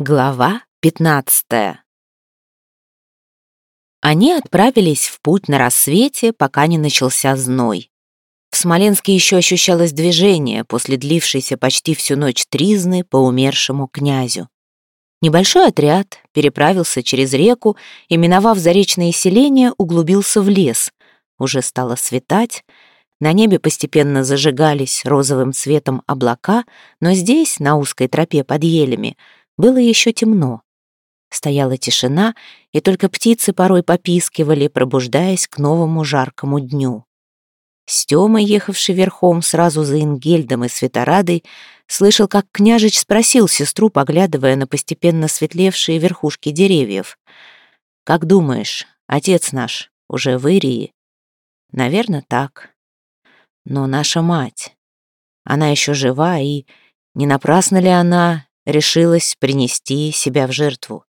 Глава 15 Они отправились в путь на рассвете, пока не начался зной. В Смоленске еще ощущалось движение после длившейся почти всю ночь тризны по умершему князю. Небольшой отряд переправился через реку и, миновав заречные селения, углубился в лес. Уже стало светать, на небе постепенно зажигались розовым цветом облака, но здесь, на узкой тропе под елями, было еще темно. Стояла тишина, и только птицы порой попискивали, пробуждаясь к новому жаркому дню. Стёма, ехавший верхом сразу за Ингельдом и Светорадой, слышал, как княжич спросил сестру, поглядывая на постепенно светлевшие верхушки деревьев. «Как думаешь, отец наш уже в Ирии?» «Наверное, так. Но наша мать, она еще жива, и не напрасно ли она решилась принести себя в жертву.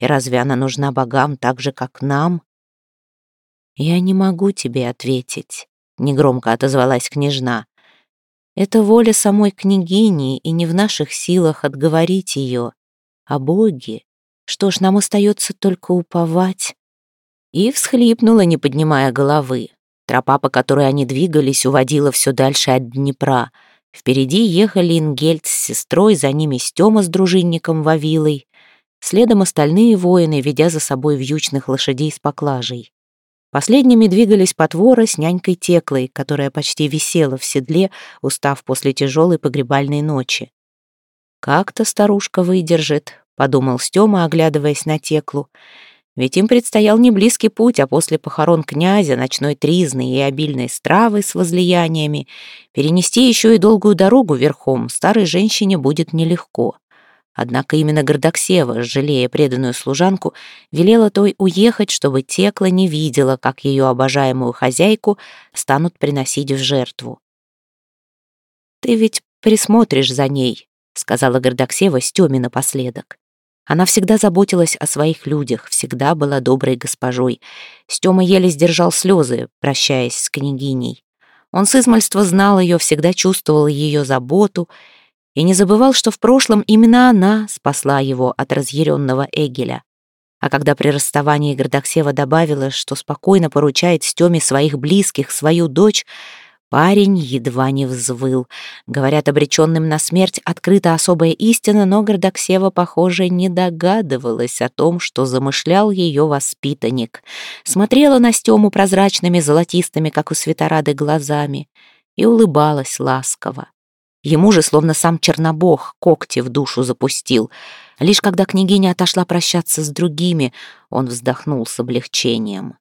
И разве она нужна богам так же, как нам? «Я не могу тебе ответить», — негромко отозвалась княжна. «Это воля самой княгини, и не в наших силах отговорить ее. А боги? Что ж, нам остается только уповать». И всхлипнула, не поднимая головы. Тропа, по которой они двигались, уводила все дальше от Днепра — Впереди ехали Ингельд с сестрой, за ними Стёма с дружинником Вавилой, следом остальные воины, ведя за собой вьючных лошадей с поклажей. Последними двигались потвора с нянькой Теклой, которая почти висела в седле, устав после тяжелой погребальной ночи. «Как-то старушка выдержит», — подумал Стёма, оглядываясь на Теклу. Ведь им предстоял не близкий путь, а после похорон князя, ночной тризны и обильной стравы с возлияниями перенести еще и долгую дорогу верхом старой женщине будет нелегко. Однако именно Гордоксева, жалея преданную служанку, велела той уехать, чтобы Текла не видела, как ее обожаемую хозяйку станут приносить в жертву. «Ты ведь присмотришь за ней», — сказала Гордоксева Стеме напоследок. Она всегда заботилась о своих людях, всегда была доброй госпожой. Стёма еле сдержал слезы, прощаясь с княгиней. Он с измальства знал ее, всегда чувствовал ее заботу и не забывал, что в прошлом именно она спасла его от разъяренного Эгеля. А когда при расставании Гордоксева добавила, что спокойно поручает Стёме своих близких, свою дочь, Парень едва не взвыл. Говорят, обреченным на смерть открыта особая истина, но Гордоксева, похоже, не догадывалась о том, что замышлял ее воспитанник. Смотрела на Стему прозрачными, золотистыми, как у светорады, глазами и улыбалась ласково. Ему же, словно сам Чернобог, когти в душу запустил. Лишь когда княгиня отошла прощаться с другими, он вздохнул с облегчением.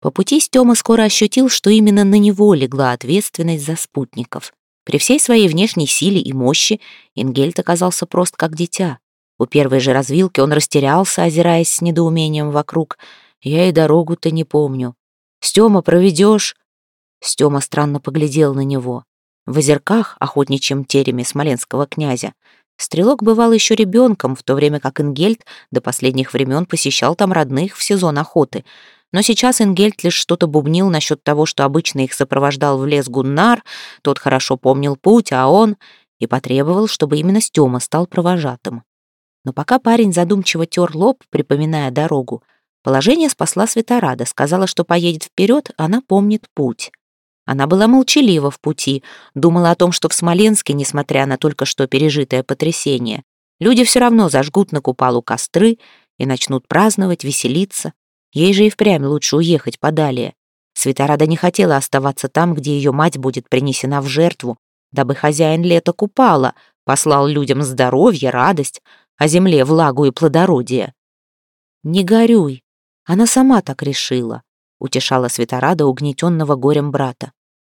По пути Стёма скоро ощутил, что именно на него легла ответственность за спутников. При всей своей внешней силе и мощи Ингельд оказался прост как дитя. У первой же развилки он растерялся, озираясь с недоумением вокруг. «Я и дорогу-то не помню. Стёма, проведёшь?» Стёма странно поглядел на него. В озерках, охотничьем тереме смоленского князя, Стрелок бывал еще ребенком, в то время как Ингельд до последних времен посещал там родных в сезон охоты — но сейчас Ингельд лишь что-то бубнил насчет того, что обычно их сопровождал в лес Гуннар, тот хорошо помнил путь, а он и потребовал, чтобы именно Стёма стал провожатым. Но пока парень задумчиво тер лоб, припоминая дорогу, положение спасла Светорада, сказала, что поедет вперед, она помнит путь. Она была молчалива в пути, думала о том, что в Смоленске, несмотря на только что пережитое потрясение, люди все равно зажгут на купалу костры и начнут праздновать, веселиться, Ей же и впрямь лучше уехать подалее. Светорада не хотела оставаться там, где ее мать будет принесена в жертву, дабы хозяин лета купала, послал людям здоровье, радость, а земле влагу и плодородие. «Не горюй, она сама так решила», — утешала Светорада угнетенного горем брата.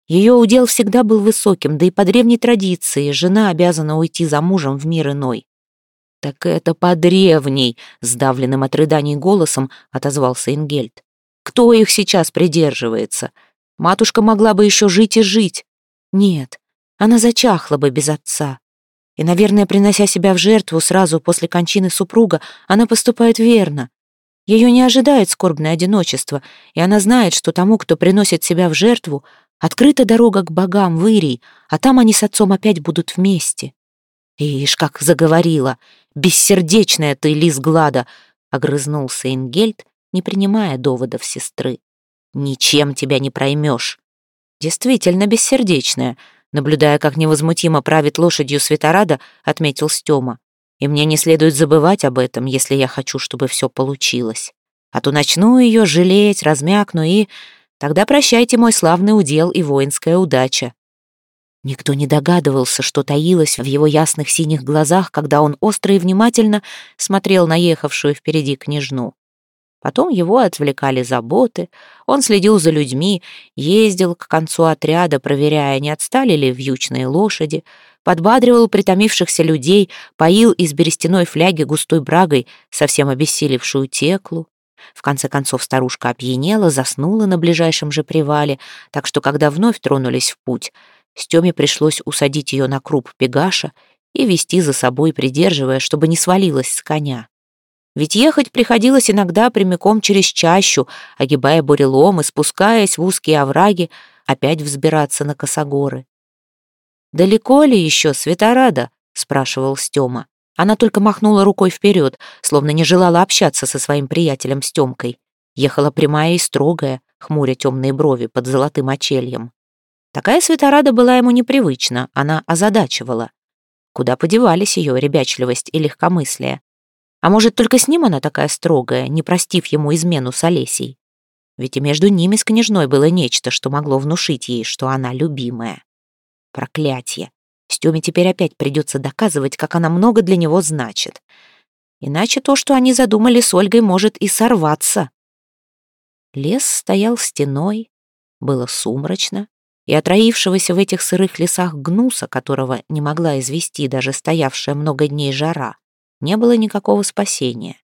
Ее удел всегда был высоким, да и по древней традиции жена обязана уйти за мужем в мир иной. «Так это по древней!» — сдавленным от рыданий голосом отозвался Ингельд. «Кто их сейчас придерживается? Матушка могла бы еще жить и жить. Нет, она зачахла бы без отца. И, наверное, принося себя в жертву сразу после кончины супруга, она поступает верно. Ее не ожидает скорбное одиночество, и она знает, что тому, кто приносит себя в жертву, открыта дорога к богам в Ирий, а там они с отцом опять будут вместе. Ишь, как заговорила. Бессердечная ты, лис Глада!» — огрызнулся Ингельд, не принимая доводов сестры. «Ничем тебя не проймешь». «Действительно бессердечная», наблюдая, как невозмутимо правит лошадью Светорада, отметил Стёма. «И мне не следует забывать об этом, если я хочу, чтобы все получилось. А то начну ее жалеть, размякну и... Тогда прощайте мой славный удел и воинская удача». Никто не догадывался, что таилось в его ясных синих глазах, когда он остро и внимательно смотрел на ехавшую впереди княжну. Потом его отвлекали заботы, он следил за людьми, ездил к концу отряда, проверяя, не отстали ли вьючные лошади, подбадривал притомившихся людей, поил из берестяной фляги густой брагой совсем обессилевшую теклу. В конце концов старушка опьянела, заснула на ближайшем же привале, так что, когда вновь тронулись в путь, Стеме пришлось усадить ее на круп пегаша и вести за собой, придерживая, чтобы не свалилась с коня. Ведь ехать приходилось иногда прямиком через чащу, огибая бурелом и спускаясь в узкие овраги, опять взбираться на косогоры. «Далеко ли еще, Светорада?» — спрашивал Стема. Она только махнула рукой вперед, словно не желала общаться со своим приятелем Стемкой. Ехала прямая и строгая, хмуря темные брови под золотым очельем. Такая Светорада была ему непривычна, она озадачивала. Куда подевались ее ребячливость и легкомыслие? А может, только с ним она такая строгая, не простив ему измену с Олесей? Ведь и между ними с княжной было нечто, что могло внушить ей, что она любимая. Проклятье. Стёме теперь опять придется доказывать, как она много для него значит. Иначе то, что они задумали с Ольгой, может и сорваться. Лес стоял стеной, было сумрачно, и отроившегося в этих сырых лесах гнуса, которого не могла извести даже стоявшая много дней жара, не было никакого спасения.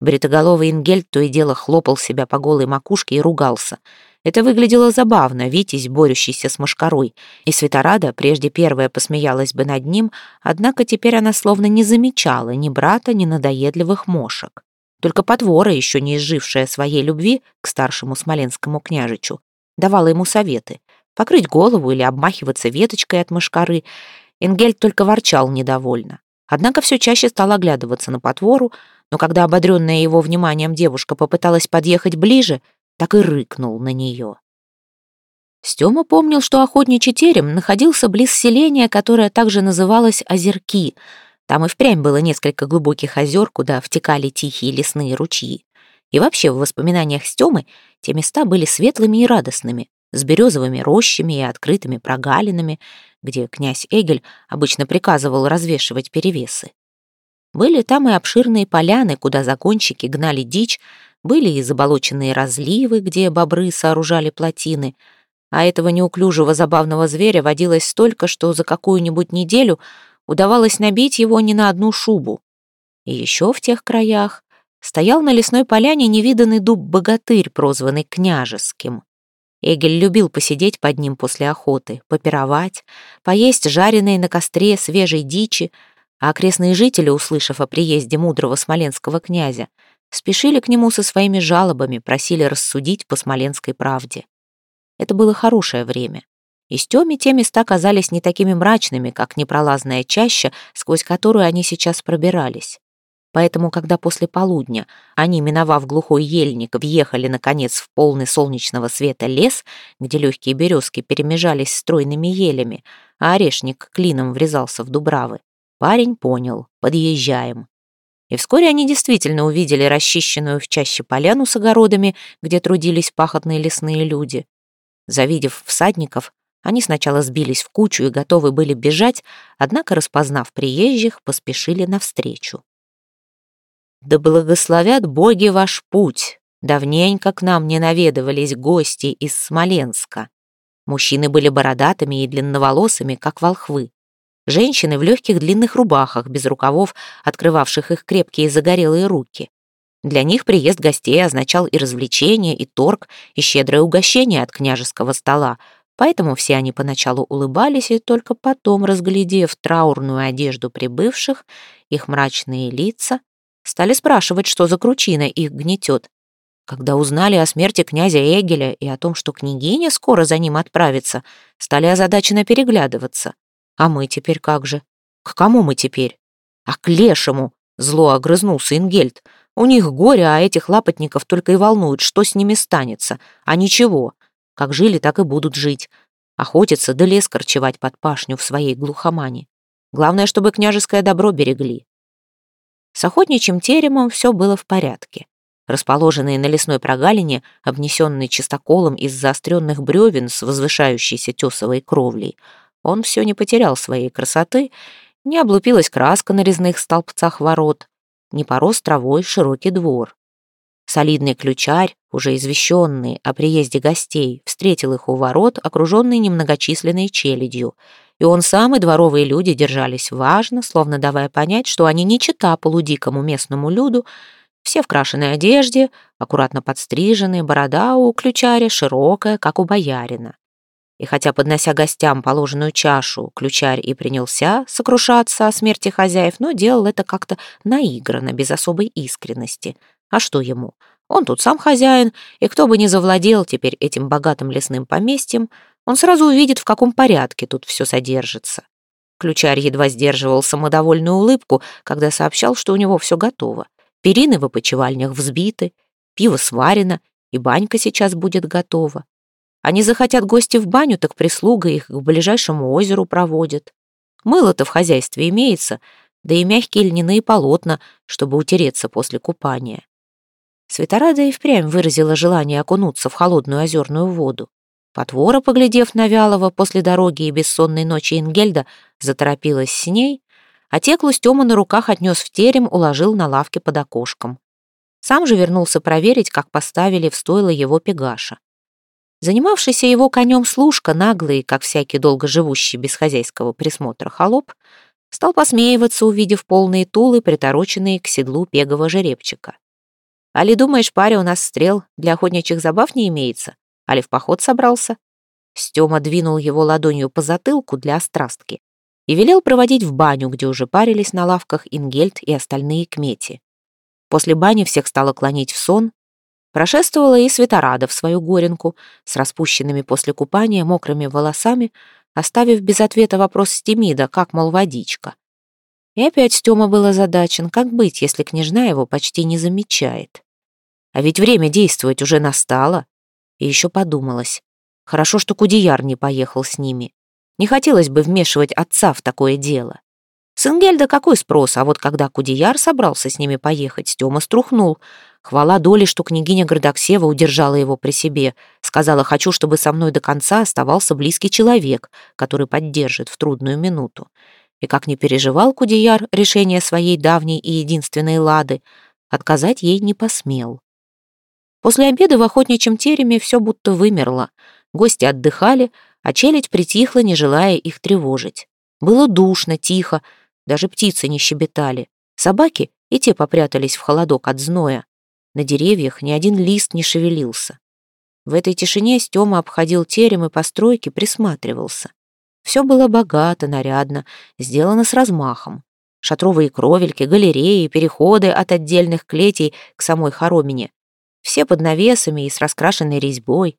Бритоголовый Ингельд то и дело хлопал себя по голой макушке и ругался. Это выглядело забавно, Витязь, борющийся с мошкарой. И Светорада, прежде первая посмеялась бы над ним, однако теперь она словно не замечала ни брата, ни надоедливых мошек. Только потвора, еще не изжившая своей любви к старшему смоленскому княжичу, давала ему советы — покрыть голову или обмахиваться веточкой от мошкары. Ингельд только ворчал недовольно. Однако все чаще стал оглядываться на потвору, но когда ободренная его вниманием девушка попыталась подъехать ближе, так и рыкнул на нее. Стема помнил, что охотничий терем находился близ селения, которое также называлось Озерки. Там и впрямь было несколько глубоких озер, куда втекали тихие лесные ручьи. И вообще в воспоминаниях Стемы те места были светлыми и радостными, с березовыми рощами и открытыми прогалинами, где князь Эгель обычно приказывал развешивать перевесы. Были там и обширные поляны, куда закончики гнали дичь, были и заболоченные разливы, где бобры сооружали плотины, а этого неуклюжего забавного зверя водилось столько, что за какую-нибудь неделю удавалось набить его не на одну шубу. И еще в тех краях стоял на лесной поляне невиданный дуб-богатырь, прозванный княжеским. Эгель любил посидеть под ним после охоты, попировать, поесть жареные на костре свежей дичи, а окрестные жители, услышав о приезде мудрого смоленского князя, спешили к нему со своими жалобами, просили рассудить по смоленской правде. Это было хорошее время. И Стёме те места казались не такими мрачными, как непролазная чаща, сквозь которую они сейчас пробирались. Поэтому, когда после полудня они, миновав глухой ельник, въехали, наконец, в полный солнечного света лес, где легкие березки перемежались стройными елями, а орешник клином врезался в дубравы, парень понял — подъезжаем. И вскоре они действительно увидели расчищенную в чаще поляну с огородами, где трудились пахотные лесные люди. Завидев всадников, они сначала сбились в кучу и готовы были бежать, однако, распознав приезжих, поспешили навстречу. Да благословят боги ваш путь. Давненько к нам не наведывались гости из Смоленска. Мужчины были бородатыми и длинноволосыми, как волхвы. Женщины в легких длинных рубахах, без рукавов, открывавших их крепкие загорелые руки. Для них приезд гостей означал и развлечение, и торг, и щедрое угощение от княжеского стола, поэтому все они поначалу улыбались и только потом, разглядев траурную одежду прибывших, их мрачные лица, Стали спрашивать, что за кручина их гнетет. Когда узнали о смерти князя Эгеля и о том, что княгиня скоро за ним отправится, стали озадаченно переглядываться. А мы теперь как же? К кому мы теперь? А к лешему, Зло огрызнулся Ингельд. У них горе, а этих лапотников только и волнует, что с ними станется. А ничего. Как жили, так и будут жить. Охотиться да лес корчевать под пашню в своей глухомане. Главное, чтобы княжеское добро берегли. С охотничьим теремом все было в порядке. Расположенные на лесной прогалине, обнесенный чистоколом из заостренных бревен с возвышающейся тесовой кровлей, он все не потерял своей красоты, не облупилась краска на резных столбцах ворот, не порос травой широкий двор. Солидный ключарь, уже извещенный о приезде гостей, встретил их у ворот, окруженный немногочисленной челядью, и он сам и дворовые люди держались важно, словно давая понять, что они не чита полудикому местному люду, все в крашеной одежде, аккуратно подстриженные, борода у ключаря широкая, как у боярина. И хотя, поднося гостям положенную чашу, ключарь и принялся сокрушаться о смерти хозяев, но делал это как-то наигранно, без особой искренности. А что ему? Он тут сам хозяин, и кто бы ни завладел теперь этим богатым лесным поместьем, он сразу увидит, в каком порядке тут все содержится. Ключарь едва сдерживал самодовольную улыбку, когда сообщал, что у него все готово. Перины в опочивальнях взбиты, пиво сварено, и банька сейчас будет готова. Они захотят гости в баню, так прислуга их к ближайшему озеру проводит. Мыло-то в хозяйстве имеется, да и мягкие льняные полотна, чтобы утереться после купания. Светорада и впрямь выразила желание окунуться в холодную озерную воду. Потвора, поглядев на вялого после дороги и бессонной ночи Ингельда, заторопилась с ней, а теклу Стёма на руках отнес в терем, уложил на лавке под окошком. Сам же вернулся проверить, как поставили в стойло его пегаша. Занимавшийся его конем служка, наглый, как всякий долго живущий без хозяйского присмотра холоп, стал посмеиваться, увидев полные тулы, притороченные к седлу пегого жеребчика. «Али думаешь, паря, у нас стрел для охотничьих забав не имеется? Али в поход собрался?» Стёма двинул его ладонью по затылку для острастки и велел проводить в баню, где уже парились на лавках Ингельд и остальные кмети. После бани всех стало клонить в сон. Прошествовала и Светорада в свою горенку с распущенными после купания мокрыми волосами, оставив без ответа вопрос Стемида, как, мол, водичка. И опять Стёма был озадачен, как быть, если княжна его почти не замечает. А ведь время действовать уже настало. И еще подумалось. Хорошо, что Кудияр не поехал с ними. Не хотелось бы вмешивать отца в такое дело. С Ингельда какой спрос, а вот когда Кудияр собрался с ними поехать, Стёма струхнул. Хвала доли, что княгиня Гордоксева удержала его при себе. Сказала, хочу, чтобы со мной до конца оставался близкий человек, который поддержит в трудную минуту. И как не переживал Кудияр решение своей давней и единственной лады, отказать ей не посмел. После обеда в охотничьем тереме все будто вымерло. Гости отдыхали, а челядь притихла, не желая их тревожить. Было душно, тихо, даже птицы не щебетали. Собаки и те попрятались в холодок от зноя. На деревьях ни один лист не шевелился. В этой тишине Стёма обходил терем и постройки, присматривался. Все было богато, нарядно, сделано с размахом. Шатровые кровельки, галереи, переходы от отдельных клетей к самой хоромине. Все под навесами и с раскрашенной резьбой.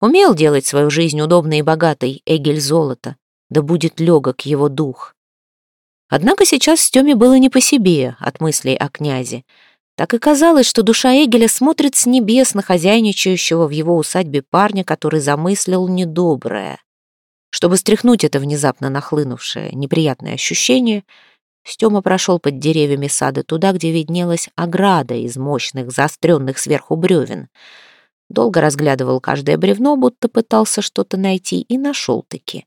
Умел делать свою жизнь удобной и богатой Эгель золота, да будет легок его дух. Однако сейчас Стёме было не по себе от мыслей о князе. Так и казалось, что душа Эгеля смотрит с небес на хозяйничающего в его усадьбе парня, который замыслил недоброе. Чтобы стряхнуть это внезапно нахлынувшее неприятное ощущение, Стёма прошел под деревьями сада туда, где виднелась ограда из мощных, заостренных сверху бревен — Долго разглядывал каждое бревно, будто пытался что-то найти, и нашел-таки.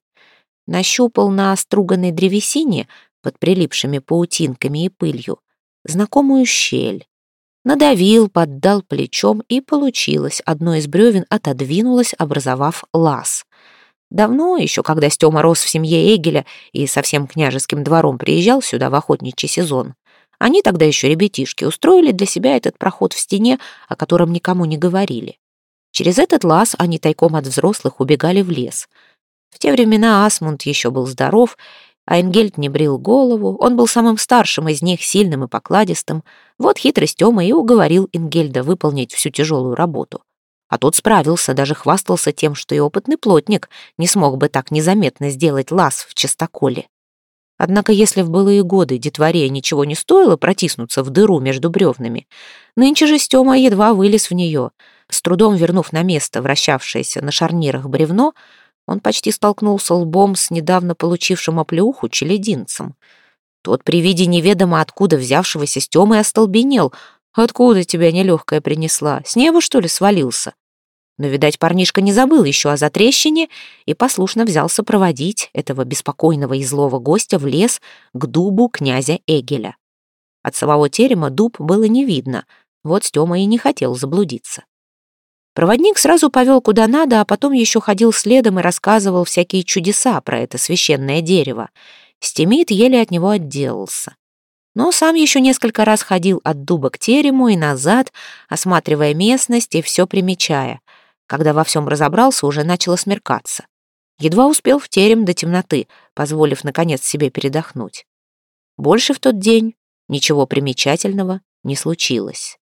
Нащупал на оструганной древесине, под прилипшими паутинками и пылью, знакомую щель. Надавил, поддал плечом, и получилось. Одно из бревен отодвинулось, образовав лаз. Давно, еще когда Стема рос в семье Эгеля и со всем княжеским двором приезжал сюда в охотничий сезон, они тогда еще ребятишки устроили для себя этот проход в стене, о котором никому не говорили. Через этот лаз они тайком от взрослых убегали в лес. В те времена Асмунд еще был здоров, а Энгельд не брил голову, он был самым старшим из них, сильным и покладистым. Вот хитрость Тёма и уговорил Энгельда выполнить всю тяжелую работу. А тот справился, даже хвастался тем, что и опытный плотник не смог бы так незаметно сделать лаз в частоколе. Однако если в былые годы детворе ничего не стоило протиснуться в дыру между бревнами, нынче же Стёма едва вылез в нее. С трудом вернув на место вращавшееся на шарнирах бревно, он почти столкнулся лбом с недавно получившим оплеуху челединцем. Тот при виде неведомо откуда взявшегося Стёмы остолбенел. «Откуда тебя нелегкая принесла? С неба, что ли, свалился?» Но, видать, парнишка не забыл еще о затрещине и послушно взялся проводить этого беспокойного и злого гостя в лес к дубу князя Эгеля. От самого терема дуб было не видно, вот Стёма и не хотел заблудиться. Проводник сразу повел куда надо, а потом еще ходил следом и рассказывал всякие чудеса про это священное дерево. Стемит еле от него отделался. Но сам еще несколько раз ходил от дуба к терему и назад, осматривая местность и все примечая — когда во всем разобрался, уже начало смеркаться. Едва успел в терем до темноты, позволив, наконец, себе передохнуть. Больше в тот день ничего примечательного не случилось.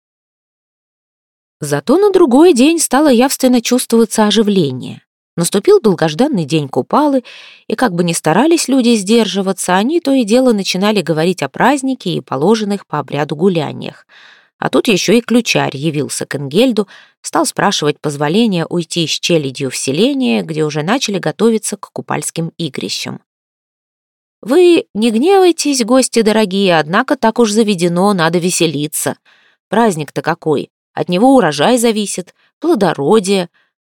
Зато на другой день стало явственно чувствоваться оживление. Наступил долгожданный день Купалы, и как бы ни старались люди сдерживаться, они то и дело начинали говорить о празднике и положенных по обряду гуляниях — а тут еще и ключарь явился к Энгельду, стал спрашивать позволения уйти с челядью в селение, где уже начали готовиться к купальским игрищам. «Вы не гневайтесь, гости дорогие, однако так уж заведено, надо веселиться. Праздник-то какой, от него урожай зависит, плодородие.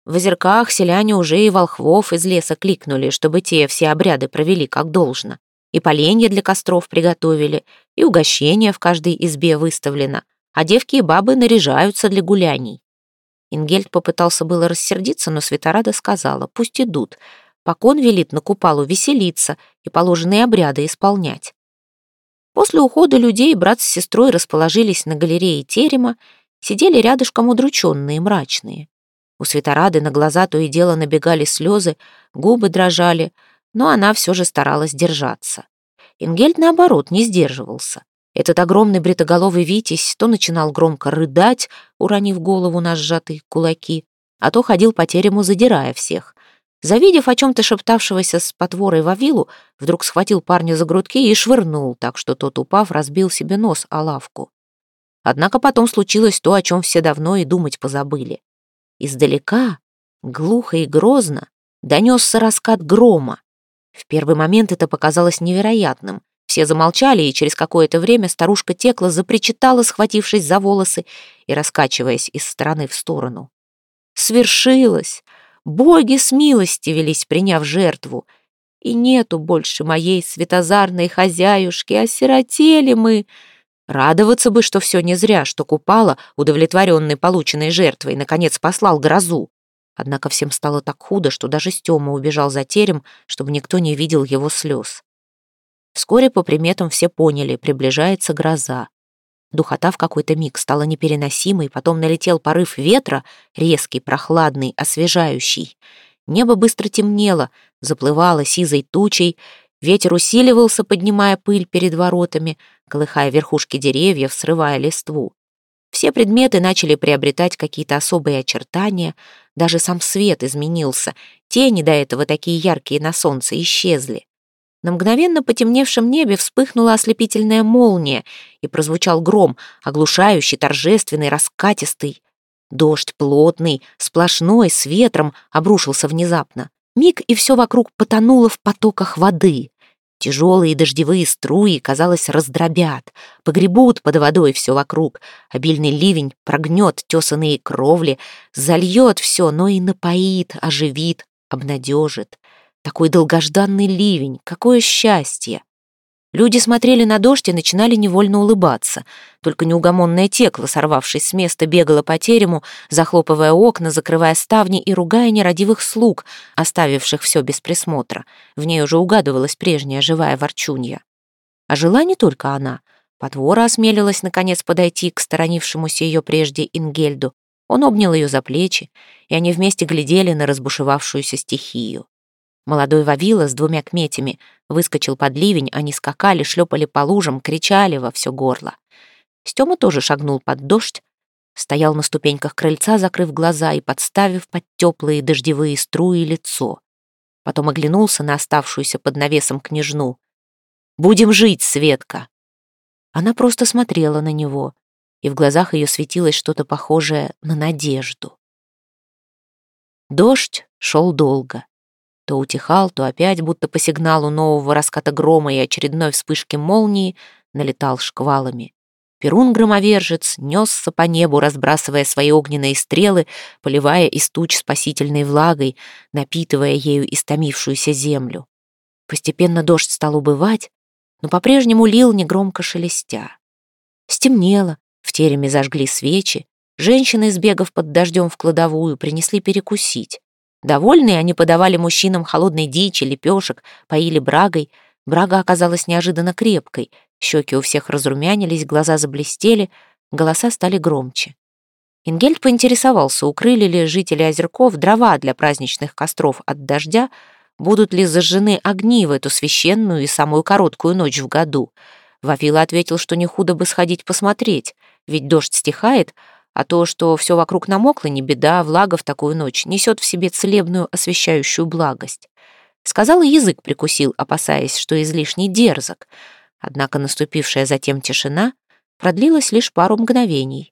В озерках селяне уже и волхвов из леса кликнули, чтобы те все обряды провели как должно. И поленья для костров приготовили, и угощения в каждой избе выставлено» а девки и бабы наряжаются для гуляний. Ингельд попытался было рассердиться, но Светорада сказала, пусть идут. Покон велит на купалу веселиться и положенные обряды исполнять. После ухода людей брат с сестрой расположились на галерее терема, сидели рядышком удрученные, мрачные. У Светорады на глаза то и дело набегали слезы, губы дрожали, но она все же старалась держаться. Ингельд, наоборот, не сдерживался. Этот огромный бритоголовый Витязь то начинал громко рыдать, уронив голову на сжатые кулаки, а то ходил по терему, задирая всех. Завидев о чем-то шептавшегося с потворой Вавилу, вдруг схватил парня за грудки и швырнул, так что тот, упав, разбил себе нос о лавку. Однако потом случилось то, о чем все давно и думать позабыли. Издалека, глухо и грозно, донесся раскат грома. В первый момент это показалось невероятным — все замолчали, и через какое-то время старушка Текла запричитала, схватившись за волосы и раскачиваясь из стороны в сторону. «Свершилось! Боги с милости велись, приняв жертву! И нету больше моей светозарной хозяюшки, осиротели мы!» Радоваться бы, что все не зря, что Купала, удовлетворенный полученной жертвой, наконец послал грозу. Однако всем стало так худо, что даже Стема убежал за терем, чтобы никто не видел его слез. Вскоре по приметам все поняли, приближается гроза. Духота в какой-то миг стала непереносимой, потом налетел порыв ветра, резкий, прохладный, освежающий. Небо быстро темнело, заплывало сизой тучей, ветер усиливался, поднимая пыль перед воротами, колыхая верхушки деревьев, срывая листву. Все предметы начали приобретать какие-то особые очертания, даже сам свет изменился, тени до этого такие яркие на солнце исчезли. На мгновенно потемневшем небе вспыхнула ослепительная молния, и прозвучал гром, оглушающий, торжественный, раскатистый. Дождь плотный, сплошной, с ветром, обрушился внезапно. Миг, и все вокруг потонуло в потоках воды. Тяжелые дождевые струи, казалось, раздробят, погребут под водой все вокруг. Обильный ливень прогнет тесанные кровли, зальет все, но и напоит, оживит, обнадежит. Такой долгожданный ливень, какое счастье! Люди смотрели на дождь и начинали невольно улыбаться. Только неугомонная текла, сорвавшись с места, бегала по терему, захлопывая окна, закрывая ставни и ругая нерадивых слуг, оставивших все без присмотра. В ней уже угадывалась прежняя живая ворчунья. А жила не только она. Потвора осмелилась, наконец, подойти к сторонившемуся ее прежде Ингельду. Он обнял ее за плечи, и они вместе глядели на разбушевавшуюся стихию. Молодой Вавила с двумя кметями выскочил под ливень, они скакали, шлепали по лужам, кричали во все горло. Стёма тоже шагнул под дождь, стоял на ступеньках крыльца, закрыв глаза и подставив под теплые дождевые струи лицо. Потом оглянулся на оставшуюся под навесом княжну. Будем жить, Светка!» Она просто смотрела на него, и в глазах ее светилось что-то похожее на надежду. Дождь шел долго. То утихал, то опять, будто по сигналу нового раската грома и очередной вспышки молнии, налетал шквалами. Перун-громовержец несся по небу, разбрасывая свои огненные стрелы, поливая из туч спасительной влагой, напитывая ею истомившуюся землю. Постепенно дождь стал убывать, но по-прежнему лил негромко шелестя. Стемнело, в тереме зажгли свечи, женщины, сбегав под дождем в кладовую, принесли перекусить. Довольные они подавали мужчинам холодной дичи, лепешек, поили брагой. Брага оказалась неожиданно крепкой. Щеки у всех разрумянились, глаза заблестели, голоса стали громче. Ингельд поинтересовался, укрыли ли жители озерков дрова для праздничных костров от дождя, будут ли зажжены огни в эту священную и самую короткую ночь в году. Вавила ответил, что не худо бы сходить посмотреть, ведь дождь стихает, а то, что все вокруг намокло, не беда, влага в такую ночь несет в себе целебную освещающую благость. Сказал и язык прикусил, опасаясь, что излишний дерзок. Однако наступившая затем тишина продлилась лишь пару мгновений.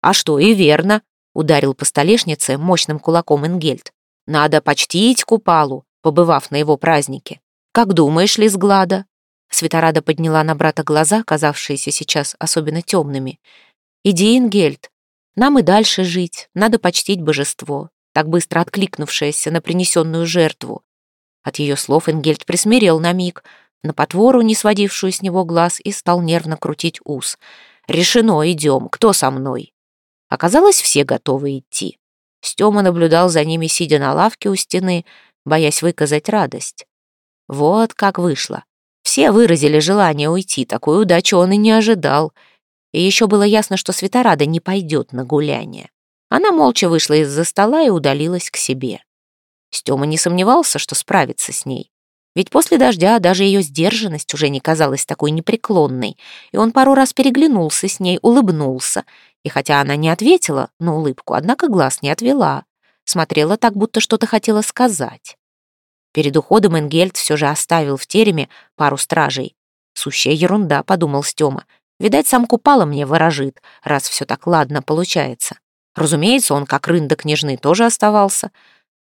«А что, и верно», — ударил по столешнице мощным кулаком Энгельд. «Надо почтить Купалу, побывав на его празднике. Как думаешь, Лизглада?» Светорада подняла на брата глаза, казавшиеся сейчас особенно темными, Иди, Ингельд, нам и дальше жить, надо почтить божество, так быстро откликнувшееся на принесенную жертву. От ее слов Ингельд присмирел на миг, на потвору, не сводившую с него глаз, и стал нервно крутить ус. «Решено, идем, кто со мной?» Оказалось, все готовы идти. Стема наблюдал за ними, сидя на лавке у стены, боясь выказать радость. Вот как вышло. Все выразили желание уйти, такую удачу он и не ожидал — и еще было ясно, что Светорада не пойдет на гуляние. Она молча вышла из-за стола и удалилась к себе. Стёма не сомневался, что справится с ней. Ведь после дождя даже ее сдержанность уже не казалась такой непреклонной, и он пару раз переглянулся с ней, улыбнулся. И хотя она не ответила на улыбку, однако глаз не отвела. Смотрела так, будто что-то хотела сказать. Перед уходом Энгельд все же оставил в тереме пару стражей. «Сущая ерунда», — подумал Стёма. Видать, сам Купала мне ворожит, раз все так ладно получается. Разумеется, он, как рында княжны, тоже оставался.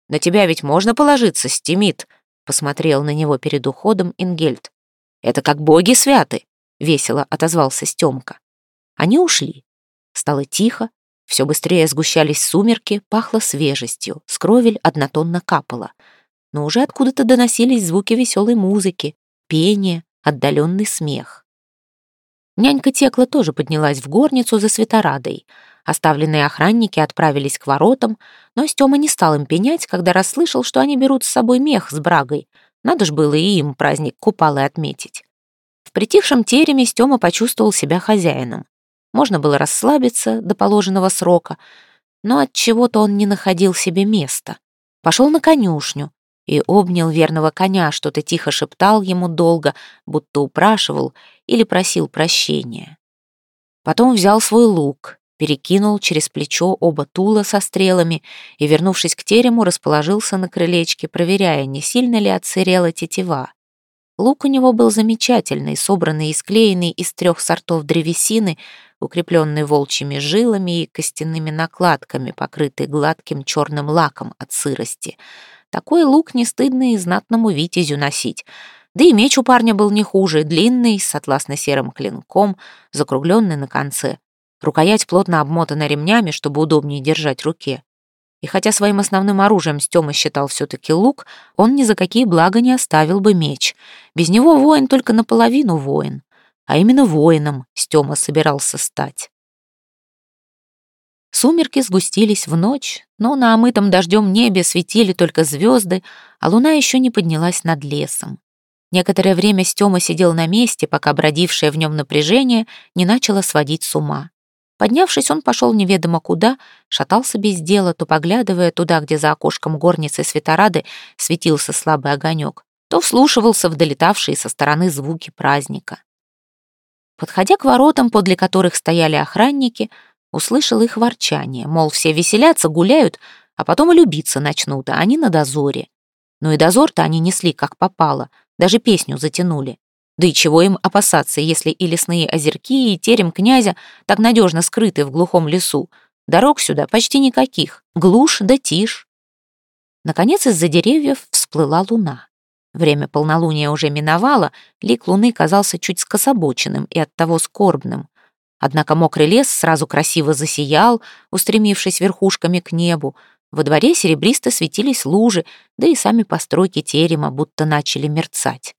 На тебя ведь можно положиться, Стимит, посмотрел на него перед уходом Ингельд. Это как боги святы, весело отозвался Стемка. Они ушли. Стало тихо, все быстрее сгущались сумерки, пахло свежестью, скровель однотонно капала. Но уже откуда-то доносились звуки веселой музыки, пение, отдаленный смех. Нянька Текла тоже поднялась в горницу за светорадой. Оставленные охранники отправились к воротам, но Стёма не стал им пенять, когда расслышал, что они берут с собой мех с брагой. Надо ж было и им праздник Купалы отметить. В притихшем тереме Стёма почувствовал себя хозяином. Можно было расслабиться до положенного срока, но от чего то он не находил себе места. Пошел на конюшню, и обнял верного коня, что-то тихо шептал ему долго, будто упрашивал или просил прощения. Потом взял свой лук, перекинул через плечо оба тула со стрелами и, вернувшись к терему, расположился на крылечке, проверяя, не сильно ли отсырела тетива. Лук у него был замечательный, собранный и склеенный из трех сортов древесины, укрепленный волчьими жилами и костяными накладками, покрытый гладким черным лаком от сырости — такой лук не стыдно и знатному витязю носить. Да и меч у парня был не хуже, длинный, с атласно-серым клинком, закругленный на конце. Рукоять плотно обмотана ремнями, чтобы удобнее держать руке. И хотя своим основным оружием Стёма считал все-таки лук, он ни за какие блага не оставил бы меч. Без него воин только наполовину воин. А именно воином Стёма собирался стать. Сумерки сгустились в ночь, но на омытом дождем небе светили только звезды, а луна еще не поднялась над лесом. Некоторое время Стёма сидел на месте, пока бродившее в нем напряжение не начало сводить с ума. Поднявшись, он пошел неведомо куда, шатался без дела, то поглядывая туда, где за окошком горницы Светорады светился слабый огонек, то вслушивался в долетавшие со стороны звуки праздника. Подходя к воротам, подле которых стояли охранники, услышал их ворчание, мол, все веселятся, гуляют, а потом и любиться начнут, а они на дозоре. Но и дозор-то они несли как попало, даже песню затянули. Да и чего им опасаться, если и лесные озерки, и терем князя так надежно скрыты в глухом лесу? Дорог сюда почти никаких, глушь да тишь. Наконец из-за деревьев всплыла луна. Время полнолуния уже миновало, лик луны казался чуть скособоченным и оттого скорбным. Однако мокрый лес сразу красиво засиял, устремившись верхушками к небу. Во дворе серебристо светились лужи, да и сами постройки терема будто начали мерцать.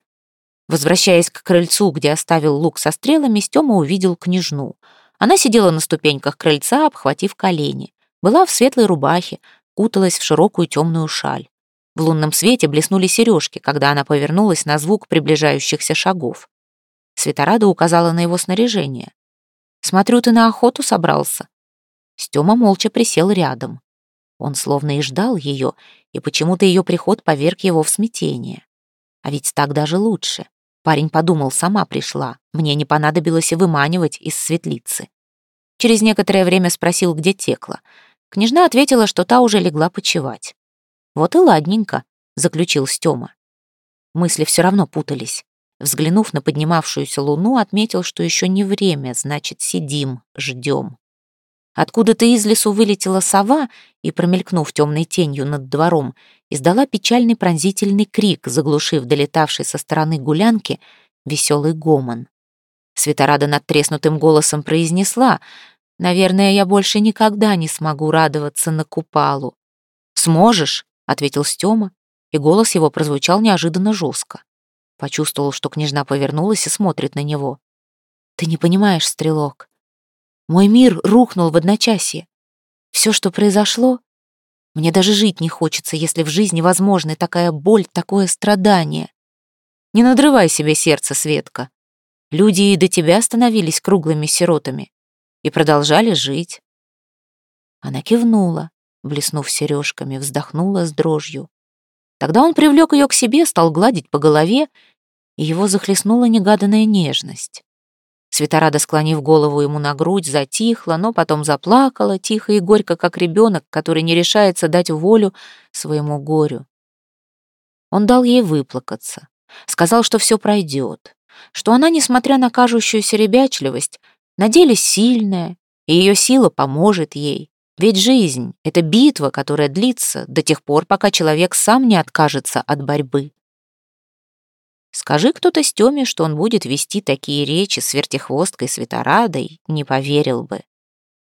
Возвращаясь к крыльцу, где оставил лук со стрелами, Стёма увидел княжну. Она сидела на ступеньках крыльца, обхватив колени. Была в светлой рубахе, куталась в широкую темную шаль. В лунном свете блеснули сережки, когда она повернулась на звук приближающихся шагов. Светорада указала на его снаряжение. Смотрю, ты на охоту собрался». Стёма молча присел рядом. Он словно и ждал ее, и почему-то ее приход поверг его в смятение. А ведь так даже лучше. Парень подумал, сама пришла. Мне не понадобилось и выманивать из светлицы. Через некоторое время спросил, где текла. Княжна ответила, что та уже легла почевать. «Вот и ладненько», — заключил Стёма. Мысли все равно путались. Взглянув на поднимавшуюся луну, отметил, что еще не время, значит, сидим, ждем. Откуда-то из лесу вылетела сова и, промелькнув темной тенью над двором, издала печальный пронзительный крик, заглушив долетавший со стороны гулянки веселый гомон. Светорада над треснутым голосом произнесла «Наверное, я больше никогда не смогу радоваться на купалу». «Сможешь?» — ответил Стёма, и голос его прозвучал неожиданно жестко. Почувствовал, что княжна повернулась и смотрит на него. «Ты не понимаешь, стрелок. Мой мир рухнул в одночасье. Все, что произошло, мне даже жить не хочется, если в жизни возможны такая боль, такое страдание. Не надрывай себе сердце, Светка. Люди и до тебя становились круглыми сиротами и продолжали жить. Она кивнула, блеснув сережками, вздохнула с дрожью. Тогда он привлек ее к себе, стал гладить по голове, и его захлестнула негаданная нежность. Светорада, склонив голову ему на грудь, затихла, но потом заплакала, тихо и горько, как ребенок, который не решается дать волю своему горю. Он дал ей выплакаться, сказал, что все пройдет, что она, несмотря на кажущуюся ребячливость, на деле сильная, и ее сила поможет ей. Ведь жизнь — это битва, которая длится до тех пор, пока человек сам не откажется от борьбы. Скажи кто-то Стёме, что он будет вести такие речи с вертихвосткой Светорадой, не поверил бы.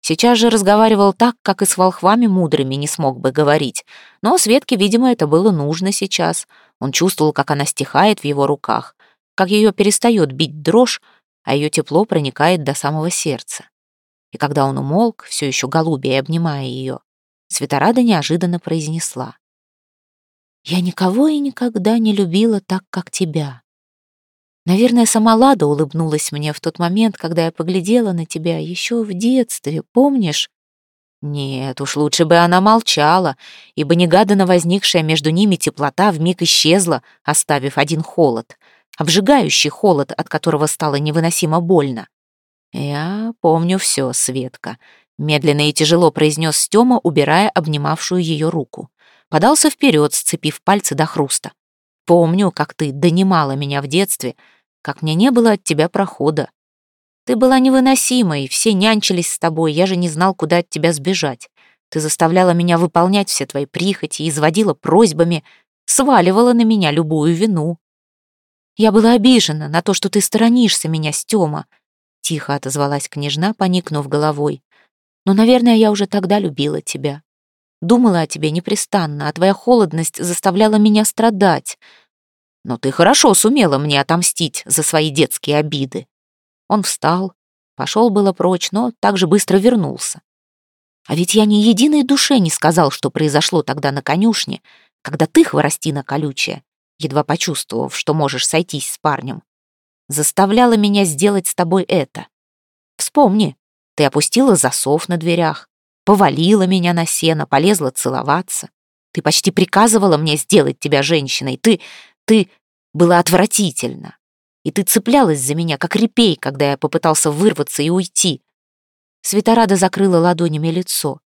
Сейчас же разговаривал так, как и с волхвами мудрыми не смог бы говорить. Но Светке, видимо, это было нужно сейчас. Он чувствовал, как она стихает в его руках, как ее перестает бить дрожь, а ее тепло проникает до самого сердца. И когда он умолк, все еще голубее обнимая ее, Светорада неожиданно произнесла. «Я никого и никогда не любила так, как тебя. Наверное, сама Лада улыбнулась мне в тот момент, когда я поглядела на тебя еще в детстве, помнишь? Нет, уж лучше бы она молчала, ибо негаданно возникшая между ними теплота вмиг исчезла, оставив один холод, обжигающий холод, от которого стало невыносимо больно. «Я помню все, Светка», — медленно и тяжело произнес Стема, убирая обнимавшую ее руку. Подался вперед, сцепив пальцы до хруста. «Помню, как ты донимала меня в детстве, как мне не было от тебя прохода. Ты была невыносимой, все нянчились с тобой, я же не знал, куда от тебя сбежать. Ты заставляла меня выполнять все твои прихоти, изводила просьбами, сваливала на меня любую вину. Я была обижена на то, что ты сторонишься меня, Стёма, Тихо отозвалась княжна, поникнув головой. «Но, наверное, я уже тогда любила тебя. Думала о тебе непрестанно, а твоя холодность заставляла меня страдать. Но ты хорошо сумела мне отомстить за свои детские обиды». Он встал, пошел было прочь, но так же быстро вернулся. А ведь я ни единой душе не сказал, что произошло тогда на конюшне, когда ты, хворостина колючая, едва почувствовав, что можешь сойтись с парнем, заставляла меня сделать с тобой это. Вспомни, ты опустила засов на дверях, повалила меня на сено, полезла целоваться. Ты почти приказывала мне сделать тебя женщиной. Ты... ты... была отвратительно. И ты цеплялась за меня, как репей, когда я попытался вырваться и уйти. Светорада закрыла ладонями лицо.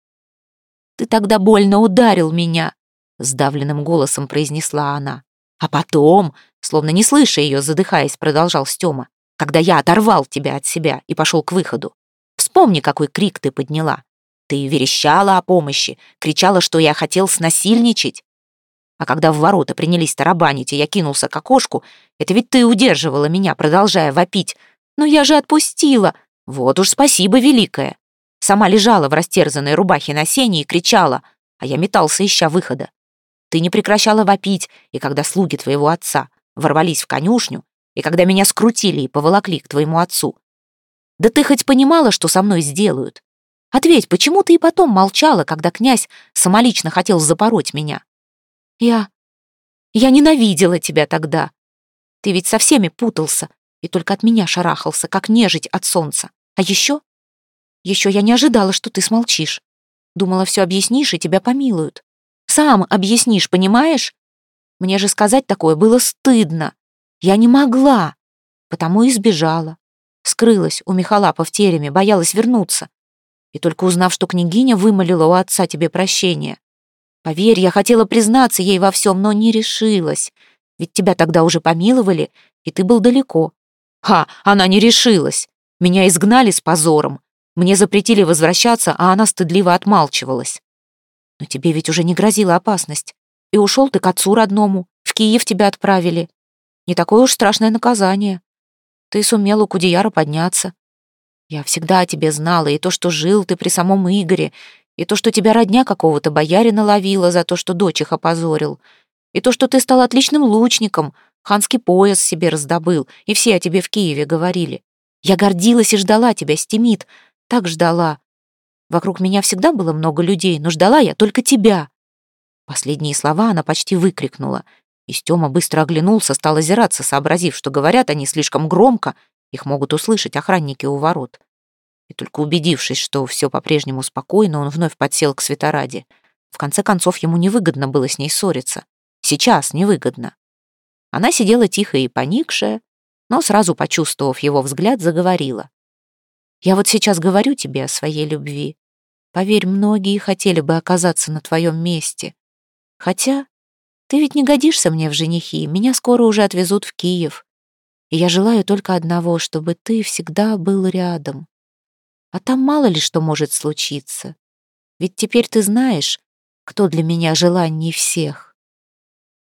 «Ты тогда больно ударил меня», — сдавленным голосом произнесла она. «А потом Словно не слыша ее, задыхаясь, продолжал Стема. «Когда я оторвал тебя от себя и пошел к выходу. Вспомни, какой крик ты подняла. Ты верещала о помощи, кричала, что я хотел снасильничать. А когда в ворота принялись тарабанить, и я кинулся к окошку, это ведь ты удерживала меня, продолжая вопить. Но я же отпустила. Вот уж спасибо великое. Сама лежала в растерзанной рубахе на сене и кричала, а я метался, ища выхода. Ты не прекращала вопить, и когда слуги твоего отца ворвались в конюшню, и когда меня скрутили и поволокли к твоему отцу. Да ты хоть понимала, что со мной сделают? Ответь, почему ты и потом молчала, когда князь самолично хотел запороть меня? Я... Я ненавидела тебя тогда. Ты ведь со всеми путался и только от меня шарахался, как нежить от солнца. А еще... Еще я не ожидала, что ты смолчишь. Думала, все объяснишь, и тебя помилуют. Сам объяснишь, понимаешь? Мне же сказать такое было стыдно. Я не могла, потому и сбежала. Скрылась у Михалапа в тереме, боялась вернуться. И только узнав, что княгиня вымолила у отца тебе прощение, Поверь, я хотела признаться ей во всем, но не решилась. Ведь тебя тогда уже помиловали, и ты был далеко. Ха, она не решилась. Меня изгнали с позором. Мне запретили возвращаться, а она стыдливо отмалчивалась. Но тебе ведь уже не грозила опасность. И ушел ты к отцу родному. В Киев тебя отправили. Не такое уж страшное наказание. Ты сумел у Кудеяра подняться. Я всегда о тебе знала, и то, что жил ты при самом Игоре, и то, что тебя родня какого-то боярина ловила за то, что дочь их опозорил. И то, что ты стал отличным лучником, ханский пояс себе раздобыл, и все о тебе в Киеве говорили. Я гордилась и ждала тебя, Стимит, так ждала. Вокруг меня всегда было много людей, но ждала я только тебя. Последние слова она почти выкрикнула. И Стёма быстро оглянулся, стал озираться, сообразив, что говорят они слишком громко, их могут услышать охранники у ворот. И только убедившись, что все по-прежнему спокойно, он вновь подсел к Светораде. В конце концов, ему невыгодно было с ней ссориться. Сейчас невыгодно. Она сидела тихо и поникшая, но сразу почувствовав его взгляд, заговорила. «Я вот сейчас говорю тебе о своей любви. Поверь, многие хотели бы оказаться на твоем месте. Хотя ты ведь не годишься мне в женихи, меня скоро уже отвезут в Киев. И я желаю только одного, чтобы ты всегда был рядом. А там мало ли что может случиться. Ведь теперь ты знаешь, кто для меня желанней всех.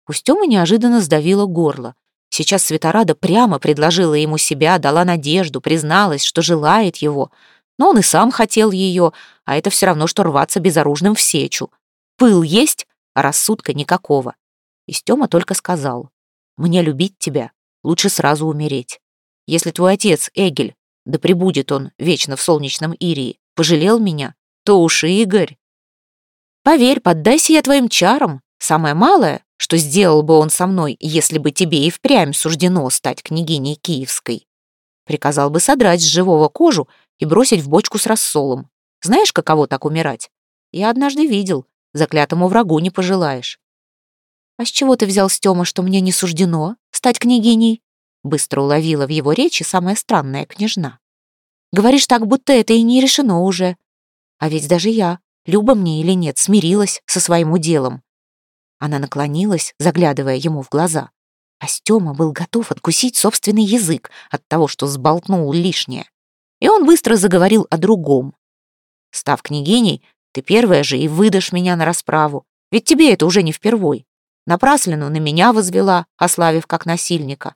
Устёма неожиданно сдавила горло. Сейчас Светорада прямо предложила ему себя, дала надежду, призналась, что желает его. Но он и сам хотел ее, а это все равно, что рваться безоружным в сечу. Пыл есть, а рассудка никакого. И Стёма только сказал, «Мне любить тебя, лучше сразу умереть. Если твой отец, Эгель, да пребудет он вечно в солнечном Ирии, пожалел меня, то уж Игорь. Поверь, поддайся я твоим чарам. Самое малое, что сделал бы он со мной, если бы тебе и впрямь суждено стать княгиней Киевской. Приказал бы содрать с живого кожу и бросить в бочку с рассолом. Знаешь, каково так умирать? Я однажды видел, заклятому врагу не пожелаешь. А с чего ты взял, Стёма, что мне не суждено стать княгиней? Быстро уловила в его речи самая странная княжна. «Говоришь так, будто это и не решено уже. А ведь даже я, Люба мне или нет, смирилась со своим уделом». Она наклонилась, заглядывая ему в глаза. А Стёма был готов откусить собственный язык от того, что сболтнул лишнее. И он быстро заговорил о другом. «Став княгиней, ты первая же и выдашь меня на расправу. Ведь тебе это уже не впервой. Напраслину на меня возвела, ославив как насильника.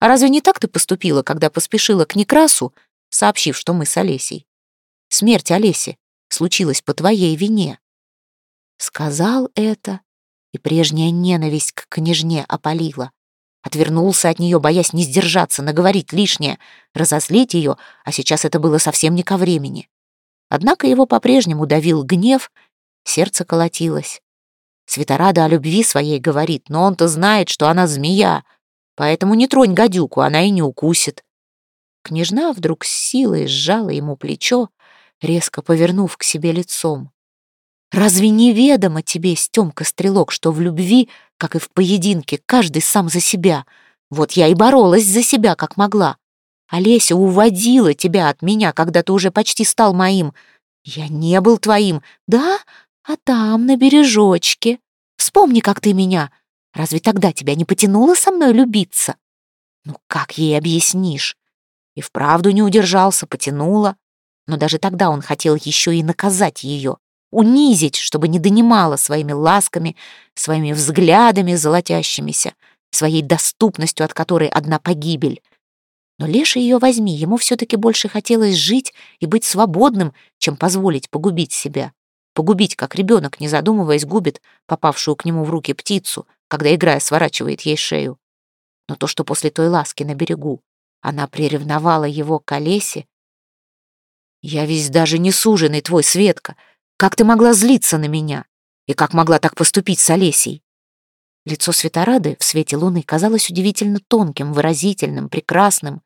А разве не так ты поступила, когда поспешила к Некрасу, сообщив, что мы с Олесей? Смерть Олеси случилась по твоей вине. Сказал это, и прежняя ненависть к княжне опалила. Отвернулся от нее, боясь не сдержаться, наговорить лишнее, разозлить ее, а сейчас это было совсем не ко времени. Однако его по-прежнему давил гнев, сердце колотилось. Светорада о любви своей говорит, но он-то знает, что она змея, Поэтому не тронь гадюку, она и не укусит. Княжна вдруг с силой сжала ему плечо, резко повернув к себе лицом. «Разве неведомо тебе, Стемка-стрелок, что в любви, как и в поединке, каждый сам за себя? Вот я и боролась за себя, как могла. Олеся уводила тебя от меня, когда ты уже почти стал моим. Я не был твоим, да? А там, на бережочке. Вспомни, как ты меня. Разве тогда тебя не потянуло со мной любиться? Ну как ей объяснишь? И вправду не удержался, потянула. Но даже тогда он хотел еще и наказать ее, унизить, чтобы не донимала своими ласками, своими взглядами золотящимися, своей доступностью, от которой одна погибель. Но Леша ее возьми, ему все-таки больше хотелось жить и быть свободным, чем позволить погубить себя. Погубить, как ребенок, не задумываясь, губит попавшую к нему в руки птицу, когда, играя, сворачивает ей шею. Но то, что после той ласки на берегу она приревновала его к Олесе... «Я весь даже не суженый твой, Светка. Как ты могла злиться на меня? И как могла так поступить с Олесей?» Лицо Светорады в свете луны казалось удивительно тонким, выразительным, прекрасным.